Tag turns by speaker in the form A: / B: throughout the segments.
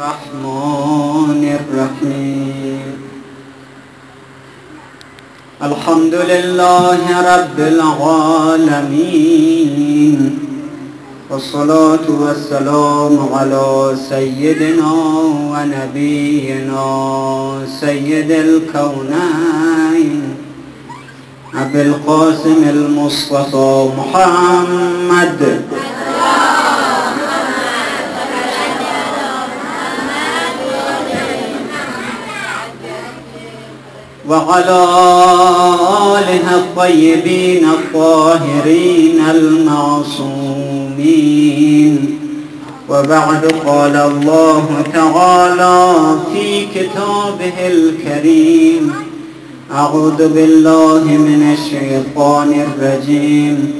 A: الرحمن الرحيم. الحمد لله رب العالمين والصلاة والسلام على سيدنا ونبينا سيد الكونين أبي القاسم المصطفى محمد. وعلى آله الطيبين الطاهرين المعصومين. وبعد قال الله تعالى في كتابه الكريم أعوذ بالله من الشيطان الرجيم.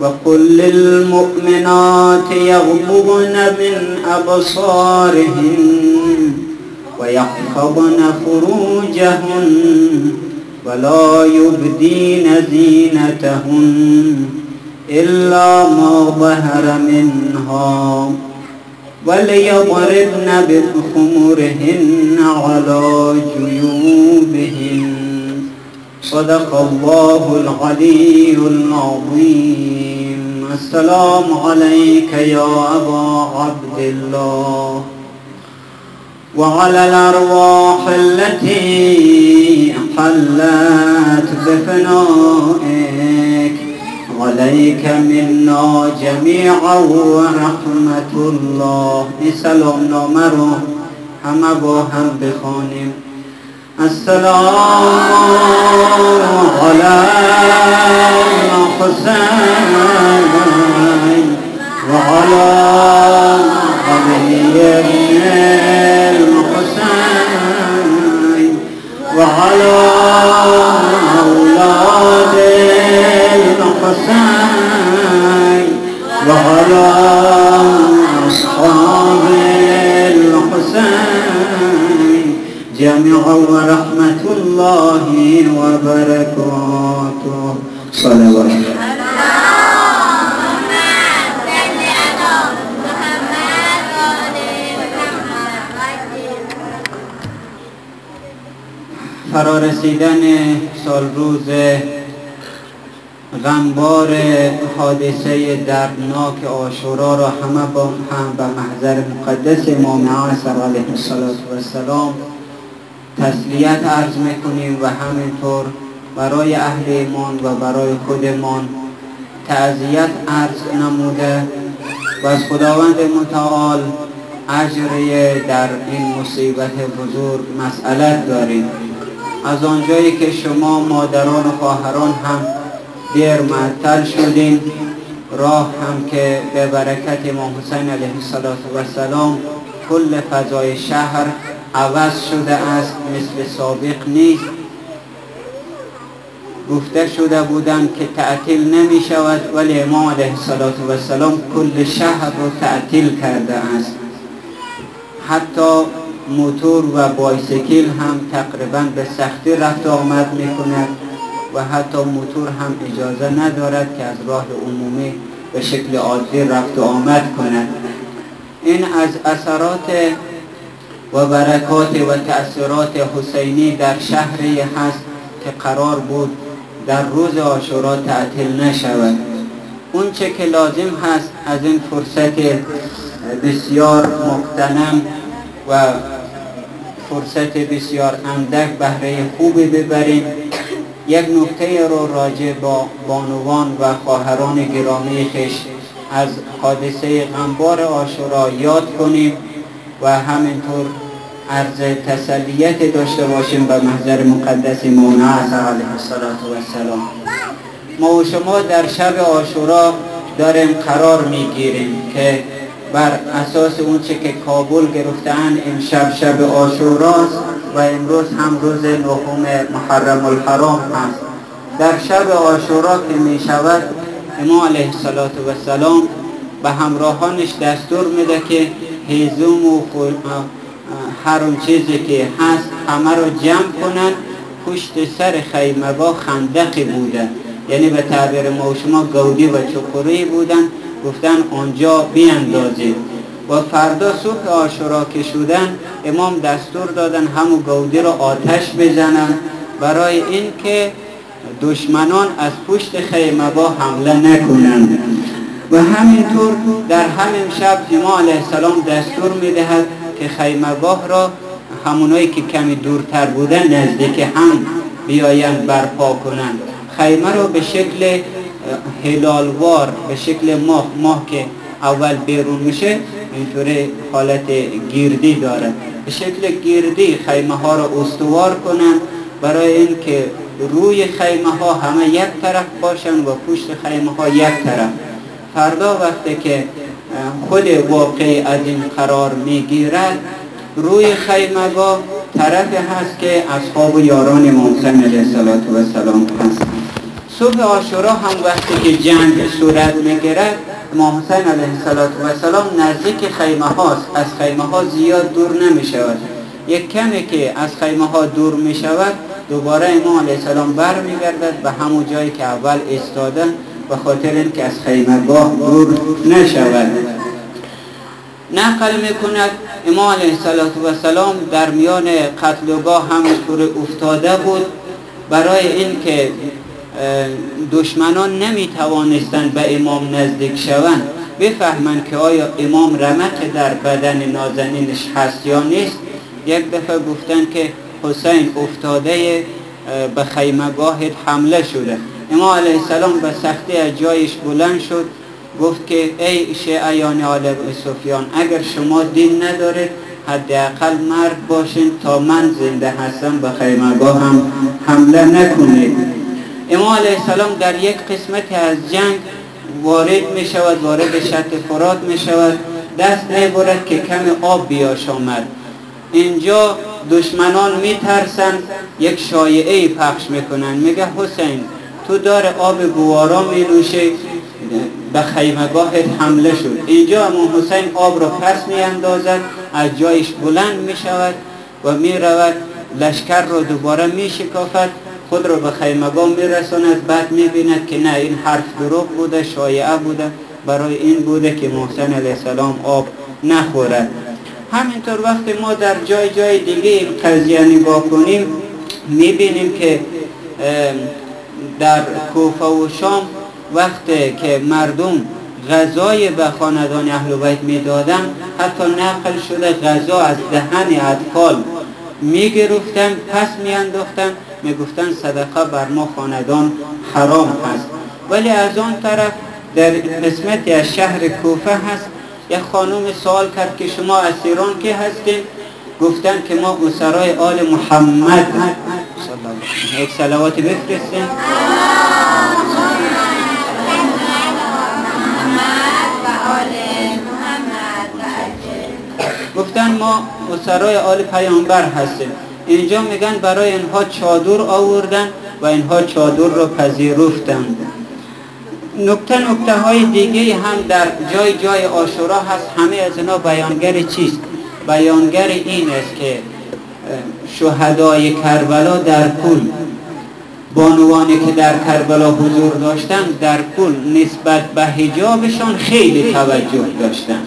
A: وقل للمؤمنات يغضبن من أبصارهن ويحفظن فروجهن ولا يبدين زينتهن إلا ما ظهر منها وليضربن بخمرهن على جيوبهن. صدق الله العلي العظيم. السلام عليك يا أبا عبد الله. وعلى الأرواح التي حلت بفنائك. عليك منا جميعا ورحمة الله. سلام نامرو همه با هم بخوانیم. السلام على الحسين وعلى ورحمة الله وبركاته. صلوات فرارسیدن سال روز غمبار حادثه دردناک آشورا را همه با هم به محضر مقدس امام عصر علیه السلام تسلیت عرض می‌کنیم و همینطور برای اهل ایمان و برای خودمان تعذیت عرض نموده و از خداوند متعال اجر در این مصیبت بزرگ مسئلت داریم. از آنجایی که شما مادران و خواهران هم دیر معطل شدین راه هم که به برکت امام حسین علیه السلام کل فضای شهر عوض شده است مثل سابق نیست. گفته شده بودند که تعطیل نمی شود ولی امام علیه السلام کل شهر رو تعطیل کرده است. حتی موتور و بایسکل هم تقریبا به سختی رفت آمد می کند و حتی موتور هم اجازه ندارد که از راه عمومی به شکل عادی رفت آمد کند. این از اثرات و برکات و تأثیرات حسینی در شهری هست که قرار بود در روز آشورا تعطیل نشود. اون چه که لازم هست از این فرصت بسیار مقتنم و فرصت بسیار اندک بهره خوبی ببریم. یک نکته رو راجع با بانوان و خواهران گرامی خش از حادثه غمبار آشورا یاد کنیم. و همینطور عرض تسلیت داشته باشیم به محضر مقدس عصر علیه السلام ما و شما در شب آشورا داریم قرار می‌گیریم که بر اساس اون چه که کابل گرفتن این شب شب آشوراست و امروز هم روز نهم محرم الحرام هست. در شب آشورا که می شود امام علیه السلام به همراهانش دستور میده که هیزوم و هر اون چیزی که هست همه رو جمع کنن پشت سر خیمه با خندقی بوده یعنی به تعبیر ما شما گودی و چقوری بودن گفتن آنجا بیاندازید و فردا صبح آشورا که شدن امام دستور دادن همو گودی رو آتش بزنن. برای اینکه دشمنان از پشت خیمه با حمله نکنند. و همینطور در همین شب امام علیه السلام دستور می‌دهد که خیمگاه را همونایی که کمی دورتر بودن نزدیک هم بیایند برپا کنند. خیمه را به شکل هلالوار به شکل ماه ماه که اول بیرون میشه اینطوری حالت گیردی داره به شکل گیردی خیمه ها را استوار کنند. برای اینکه روی خیمه ها همه یک طرف باشن و پشت خیمه ها یک طرف. فردا وقتی که خود واقع از این قرار می‌گیرد روی خیمگاه طرف هست که اصحاب و یاران محسن علیه السلام هست صبح آشورا هم وقتی که جنگ صورت می‌گیرد امام حسین علیه السلام نزدیک خیمه هاست. از خیمه ها زیاد دور نمی شود یک کمی که از خیمه ها دور می شود دوباره امام علیه السلام بر می گردد به همون جایی که اول استادن به خاطر اینکه از خیمگاه دور نشود. نقل می‌کند. امام علیه السلام در میان قتلگاه همینطور افتاده بود. برای اینکه دشمنان نمی توانستند به امام نزدیک شوند. بفهمند که آیا امام رمق در بدن نازنینش هست یا نیست. یک دفعه گفتن که حسین افتاده به خیمگاهت حمله شده. امام علیه السلام به سختی از جایش بلند شد گفت که ای شیعیان آل سفیان اگر شما دین ندارید حداقل مرد باشین تا من زنده هستم به خیمگاه هم حمله نکنید. امام علیه السلام در یک قسمت از جنگ وارد می شود وارد شط فرات می شود دست برد که کم آب بیاش آمد. اینجا دشمنان می ترسن یک شایعه پخش می‌کنن میگه حسین تو دار آب گوارا می نوشه به خیمگاهت حمله شد. اینجا امام حسین آب را پس می اندازد از جایش بلند می شود و می رود لشکر را دوباره می شکافد خود را به خیمگاه می رساند بعد می بیند که نه این حرف دروغ بوده شایعه بوده. برای این بوده که محسن علیه السلام آب نخورد. همینطور وقتی ما در جای جای دیگه قضیه نگاه کنیم می بینیم که در کوفه و شام وقتی که مردم غذای به خاندان اهل بیت می‌دادن حتی نقل شده غذا از دهن اطفال می‌گرفتن پس میانداختن. می‌گفتن صدقه بر ما خاندان حرام هست. ولی از آن طرف در قسمتی از شهر کوفه هست یک خانم سوال کرد که شما اسیران که هستین؟ گفتن که ما اسرای آل محمد. یک سلوات بفرستیم گفتن ما اسرای آل پیامبر هستیم. اینجا میگن برای اینها چادر آوردن و اینها چادر رو پذیرفتن. نکته نکته های دیگه هم در جای جای آشورا هست. همه از اینا بیانگر چیست؟ بیانگر این است که شهدای کربلا در کل. بانوانی که در کربلا حضور داشتن در کل نسبت به حجابشان خیلی توجه داشتن.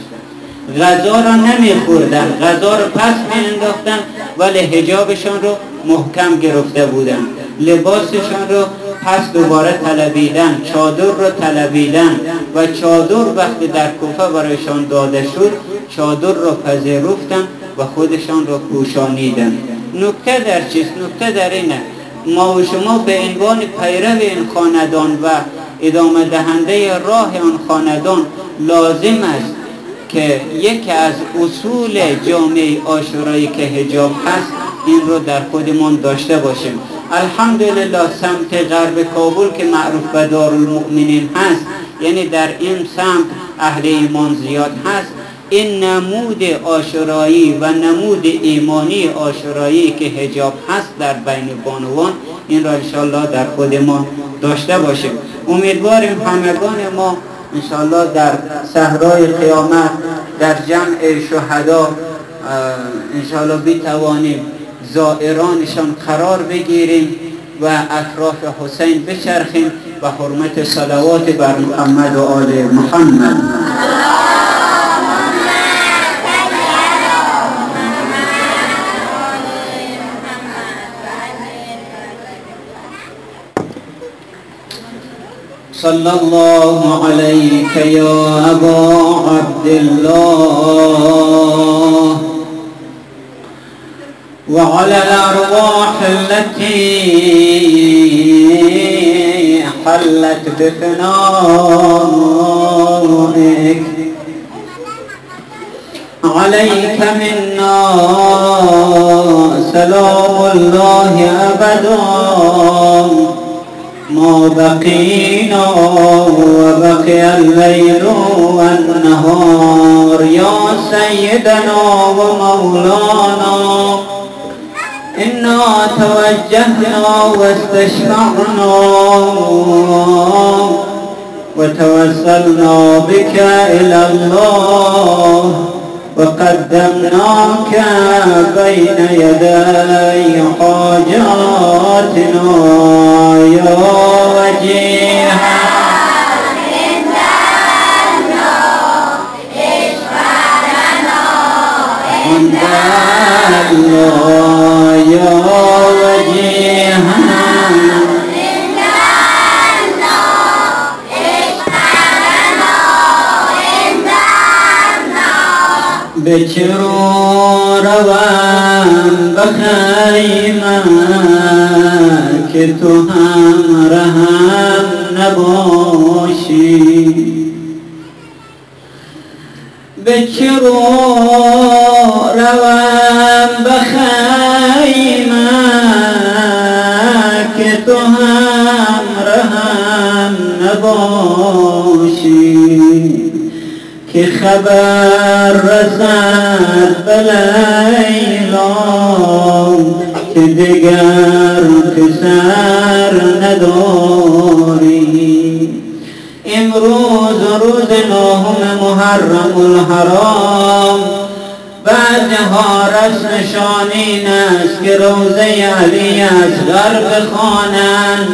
A: غذا را نمیخوردن غذا را پس می انداختن ولی حجابشان رو محکم گرفته بودن. لباسشان رو پس دوباره طلبیدن چادر رو طلبیدن و چادر وقتی در کوفه برایشان داده شد چادر رو پذیرفتن و خودشان رو پوشانیدن. نکته در چیست؟ نکته در اینه. ما و شما به عنوان پیرو این خاندان و ادامه دهنده راه آن خاندان لازم است که یکی از اصول جامعه آشورایی که هجاب هست این رو در خودمون داشته باشیم. الحمدلله سمت غرب کابل که معروف به دارالمؤمنین هست یعنی در این سمت اهل ایمان زیاد هست. این نمود آشورایی و نمود ایمانی آشورایی که هجاب هست در بین بانوان این را انشاءالله در خود ما داشته باشیم. امیدواریم همگان ما انشاءالله در صحرای قیامت در جمع شهدا انشاءالله بتوانیم زائرانشان قرار بگیریم و اطراف حسین بچرخیم و حرمت صلوات بر محمد و آل محمد. صلى الله عليك يا أبا عبد الله. وعلى الأرواح التي حلت بفنائك عليك منا سلام الله أبدا. ما بقينا وبقي الليل والنهار يا سيدنا ومولانا إنا توجهنا واستشفعنا وتوسلنا بك إلى الله وقدمناك بين يدي حاجاتنا يا وجيها عند الله يا وجيها بچرو روان بخیمه که تو هم رهم نباشی. بچرو روان بخیمه که تو هم رهم نباشی. که خبر رسد بلیلا که دیگر پسر نداری. امروز روز نهم محرم الحرام بعدها رسم شانین است که روزه علی اصغر بخوانند.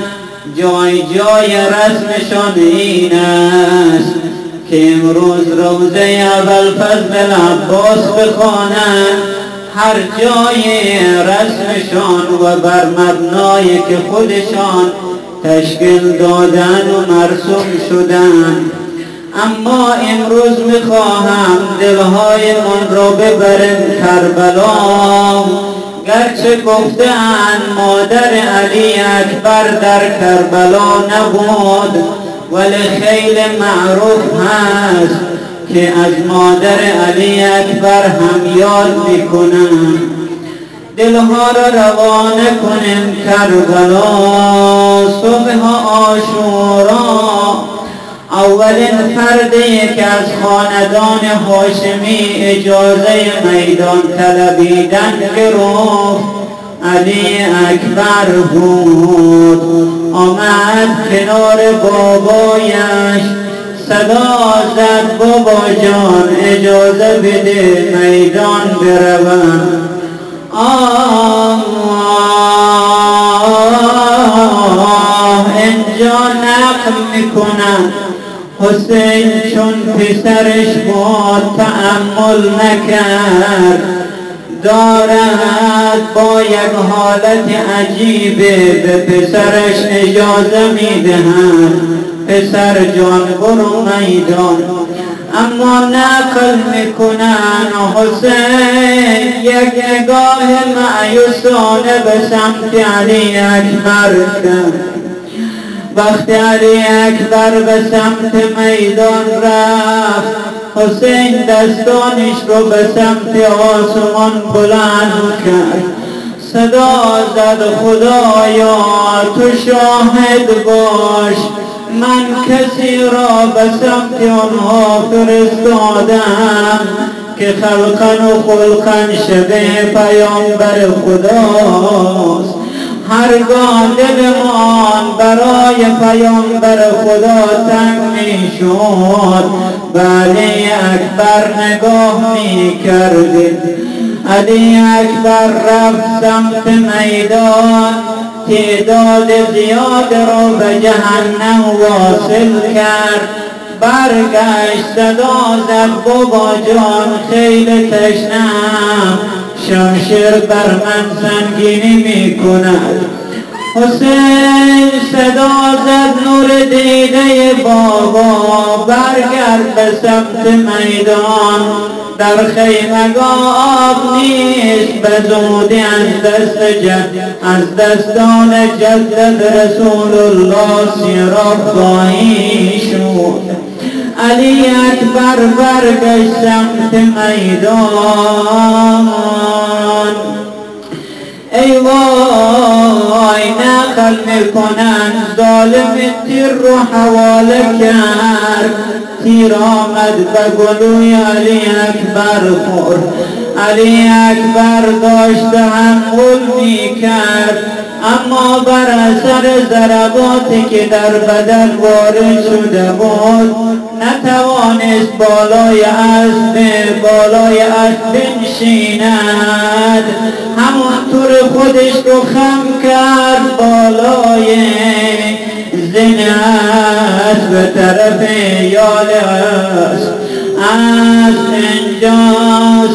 A: جای جای رسمشان این است که امروز روزه اول فضل عباس بخوانند هر جای رسمشان و بر مبنای که خودشان تشکیل دادن و مرسوم شدن. اما امروز می‌خواهم دلهای من را ببرم کربلا. گرچه گفتن مادر علی اکبر در کربلا نبود ولی خیلی معروف هست که از مادر علی اکبر هم یاد می‌کنن دلها را روانه کنیم کربلا صبح آشورا. اولین فردی که از خاندان هاشمی اجازه میدان طلبیدن گرفت. علی اکبر بود. آمد کنار بابایش. صدا زد بابا جان اجازه بده میدان بروم. آه اینجا نقل می‌کنم. حسین چون پسرش بود تعمل نکرد دارد. با یک حالت عجیبه به پسرش اجازه می‌دهد. پسر جان برو میدان اما نقل می‌کنن حسین. یک نگاه معیوسانه به سمت علی اکبر کرد. وقتی علی اکبر به سمت میدان رفت حسین دستانش رو به سمت آسمان بلند کرد. صدا زد خدایا تو شاهد باش. من کسی را به سمت آنها فرستادم که خلقن و خلقن شبه پیامبر خداست. هرگاه دلمان برای پیامبر خدا تنگ می شد. بله اکبر نگاه می کردید علی اکبر رفت سمت میدان. تعداد زیاد را به جهنم واصل کرد. برگشت صدا زد بابا جان خیلی تشنم. شمشیر بر من سنگینی می کند حسین صدا زد نور دیده بابا برگرد به سمت میدان. در خیمگاه نیست به زودی از دست جد از دستان جدد رسول الله سیراب خواهی شد. علی اکبر برگشت سمت میدان. ای وای نقل می‌کنن ظالم تیر رو حواله کرد. تیر آمد به گلوی علی اکبر خور علی اکبر داشت تحمل می‌کرد اما بر اثر ضرباتی که در بدن وارد شده بود نتوانست بالای اسب بالای اسب بنشیند. همونطور خودش رو خم کرد بالای زنت به طرف یال است از اینجا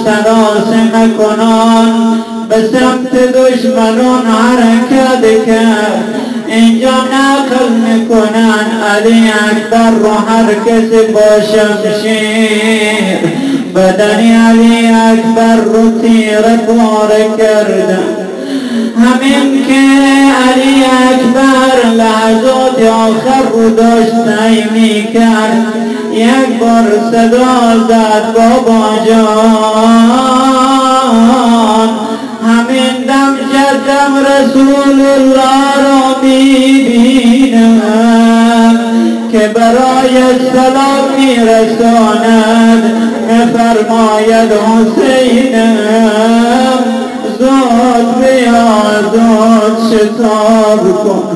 A: سراسم کنان به سمت دشمنان حرکت کرد. اینجا نقل می‌کنن علی اکبر رو هر کسی با شمشیر. بدنی علی اکبر رو تیر پاره کردن. همین که علی اکبر لحظات آخر رو داشت می کرد یک بار صدا زد بابا جان. رسول الله را می‌بینم که برای سلام میرساند فرماید حسینم زود بیا زود شتاب کن.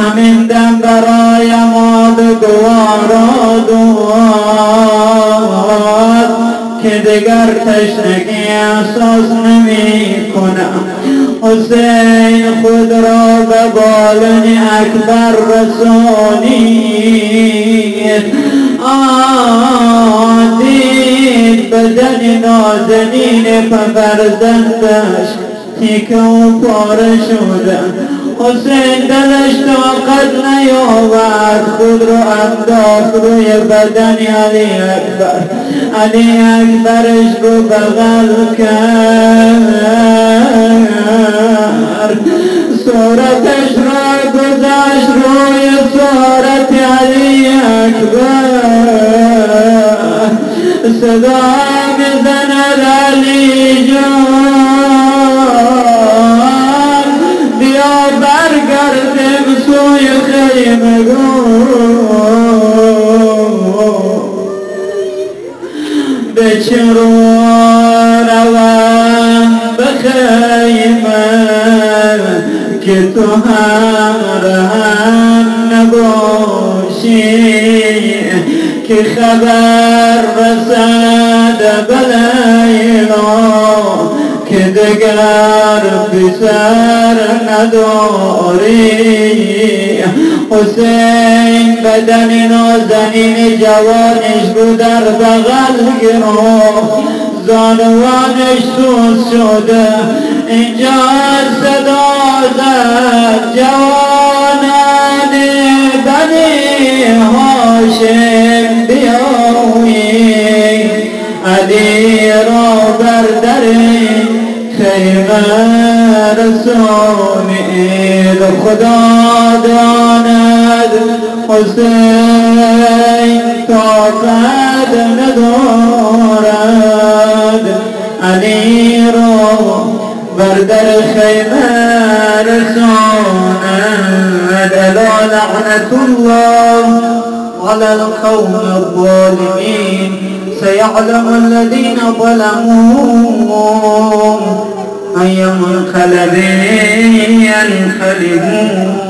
A: همین دم برای ما بگوارا دواد که دگر تشنگی احساس نمی کنم. حسین خود را به بالن اکبر رسونید آدید بدن نازنین پفرزندش تیکه و پاره شده. حسین دلش طاقت نیاورد خود رو انداخت روی بدن علی اکبر. علی اکبرش رو بغل کرد. صورتش را گذاشت روی صورت علی اکبر. صدا می‌زند علی جان. بیا برگردیم سوی خیمگان به چرو تو هم نباشی که خبر رسد بلیلا که دگر پسر نداری. حسین بدن نازنین جوانش رو در بغل گرفت زانوانش سوز شده اینجا صدا زد جوانان بنی هاشم بیایی علی را بردر خیمه رسونید خدا داند. حسین طاقت ندارد علی را برد الخيمة سعونا أدلع لعنة الله على القوم الظالمين. سيعلم الذين ظلموا من منخلب ينقلبون